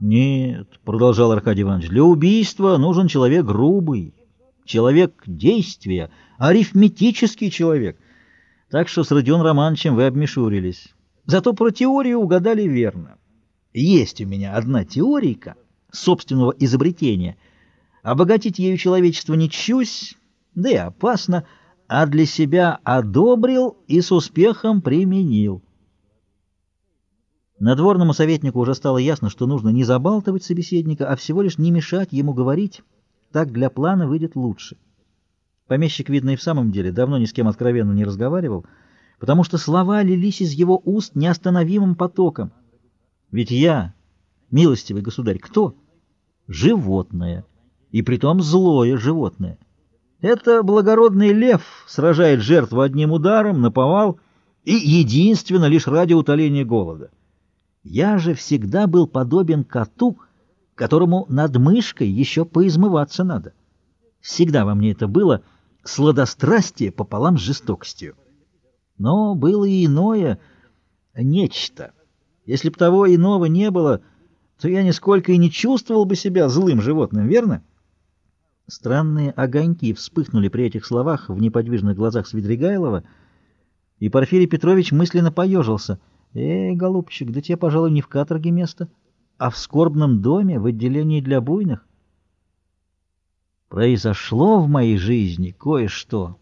Нет, продолжал Аркадий Иванович, для убийства нужен человек грубый, человек действия, арифметический человек. Так что с Родион Романовичем вы обмешурились. Зато про теорию угадали верно. Есть у меня одна теорийка собственного изобретения. Обогатить ею человечество не чусь, да и опасно, а для себя одобрил и с успехом применил. Надворному советнику уже стало ясно, что нужно не забалтывать собеседника, а всего лишь не мешать ему говорить. Так для плана выйдет лучше. Помещик, видно, и в самом деле давно ни с кем откровенно не разговаривал, потому что слова лились из его уст неостановимым потоком. Ведь я, милостивый государь, кто? Животное, и притом злое животное. Это благородный лев сражает жертву одним ударом, наповал, и единственно лишь ради утоления голода. Я же всегда был подобен коту, которому над мышкой еще поизмываться надо. Всегда во мне это было сладострастие пополам с жестокостью. Но было и иное, нечто. Если б того иного не было, то я нисколько и не чувствовал бы себя злым животным, верно? Странные огоньки вспыхнули при этих словах в неподвижных глазах Свидригайлова, и Порфирий Петрович мысленно поежился — Эй, голубчик, да тебе, пожалуй, не в каторге место, а в скорбном доме, в отделении для буйных. Произошло в моей жизни кое-что,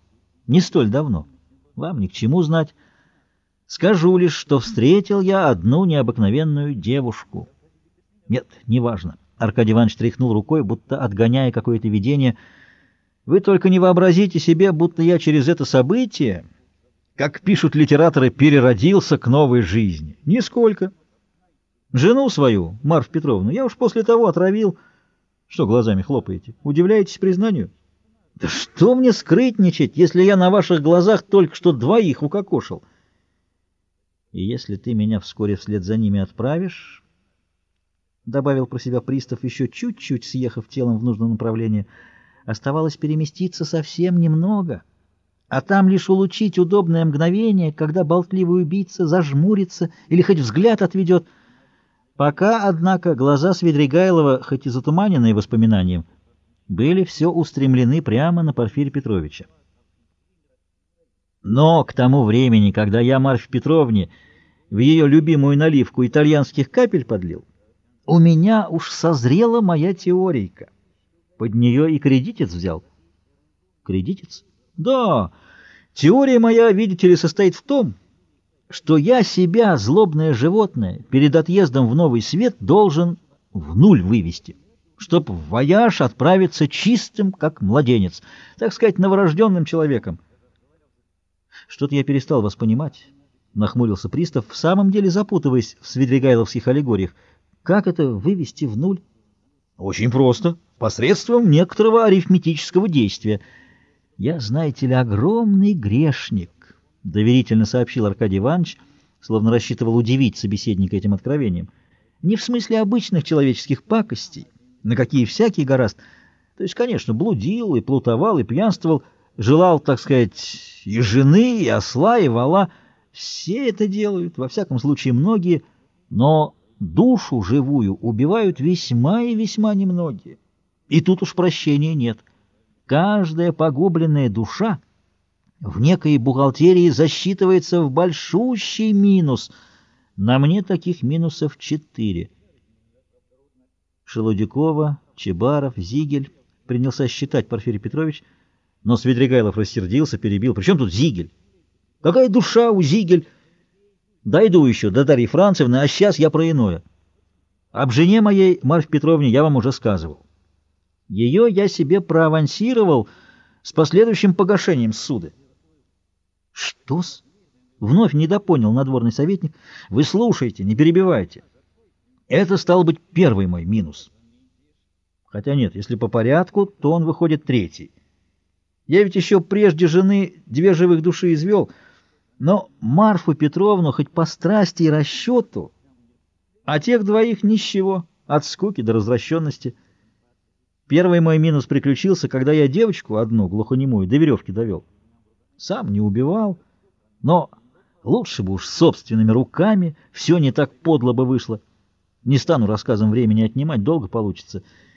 не столь давно. Вам ни к чему знать. Скажу лишь, что встретил я одну необыкновенную девушку. Нет, неважно. Аркадий Иванович тряхнул рукой, будто отгоняя какое-то видение. Вы только не вообразите себе, будто я через это событие как пишут литераторы, переродился к новой жизни. Нисколько. Жену свою, Марф Петровну, я уж после того отравил. Что глазами хлопаете? Удивляетесь признанию? Да что мне скрытничать, если я на ваших глазах только что двоих укокошил? И если ты меня вскоре вслед за ними отправишь, — добавил про себя пристав, еще чуть-чуть съехав телом в нужном направлении, — оставалось переместиться совсем немного — а там лишь улучить удобное мгновение, когда болтливый убийца зажмурится или хоть взгляд отведет. Пока, однако, глаза Свидригайлова, хоть и затуманенные воспоминанием, были все устремлены прямо на Порфирия Петровича. Но к тому времени, когда я Марфе Петровне в ее любимую наливку итальянских капель подлил, у меня уж созрела моя теорийка. Под нее и кредитец взял. Кредитец? Да, теория моя, видите ли, состоит в том, что я себя, злобное животное, перед отъездом в новый свет должен в нуль вывести, чтоб в вояж отправиться чистым, как младенец, так сказать, новорожденным человеком. Что-то я перестал вас понимать, — нахмурился пристав, в самом деле запутываясь в свидригайловских аллегориях. Как это вывести в нуль? Очень просто, посредством некоторого арифметического действия — «Я, знаете ли, огромный грешник», — доверительно сообщил Аркадий Иванович, словно рассчитывал удивить собеседника этим откровением. «Не в смысле обычных человеческих пакостей, на какие всякий гораст. То есть, конечно, блудил и плутовал и пьянствовал, желал, так сказать, и жены, и осла, и вала. Все это делают, во всяком случае многие, но душу живую убивают весьма и весьма немногие. И тут уж прощения нет». Каждая погубленная душа в некой бухгалтерии засчитывается в большущий минус. На мне таких минусов четыре. Шелудякова, Чебаров, Зигель принялся считать Порфирий Петрович, но Свидригайлов рассердился, перебил. Причем тут Зигель? Какая душа у Зигель? Дойду еще до Дарьи Францевны, а сейчас я про иное. Об жене моей, Марфе Петровне, я вам уже сказывал. Ее я себе проавансировал с последующим погашением суды. Что-с? Вновь недопонял надворный советник. Вы слушайте, не перебивайте. Это стал быть первый мой минус. Хотя нет, если по порядку, то он выходит третий. Я ведь еще прежде жены две живых души извел, но Марфу Петровну хоть по страсти и расчету, а тех двоих ни с чего, от скуки до развращенности — Первый мой минус приключился, когда я девочку одну, глухонемую, до веревки довел. Сам не убивал, но лучше бы уж собственными руками, все не так подло бы вышло. Не стану рассказом времени отнимать, долго получится.